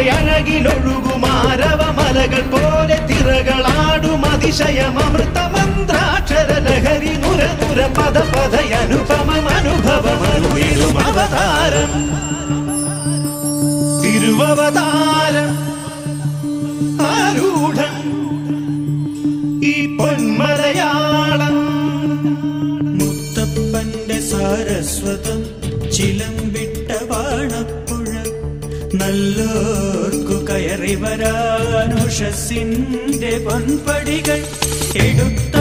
ഭാഷയഴകിലൊഴുകുമാരവ മലകൾ പോലെ തിറകളാടും അതിശയം അമൃതമന്ത്രാക്ഷര ലഹരി നുര നുര പദ പദയനുപമം അനുഭവമനുവേലും അവതാരം. തിരുവവതാരം. ആരൂഢം നല്ലോർക്കു കയറി വരാനുഷസിന്റെ പൊൻപടികൾ എടുത്താലും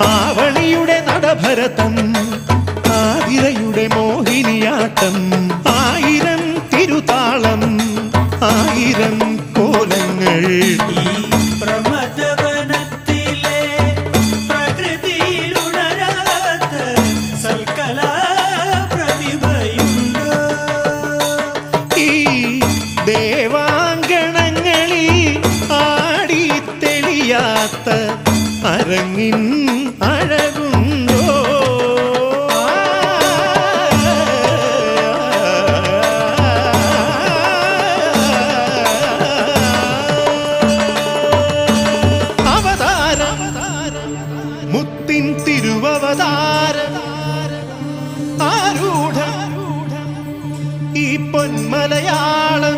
ആവണിയുടെ നടഭരതം ആതിരയുടെ മോഹിനിയാട്ടം ആയിരം തിരുതാളം ആയിരം കോലങ്ങൾ. ദേവാങ്കണങ്ങളിൽ ആടി തെളിയാത്ത അരങ്ങിൻ ദൈവവതാര ആരൂഢ ഈ പൊന്മലയാളം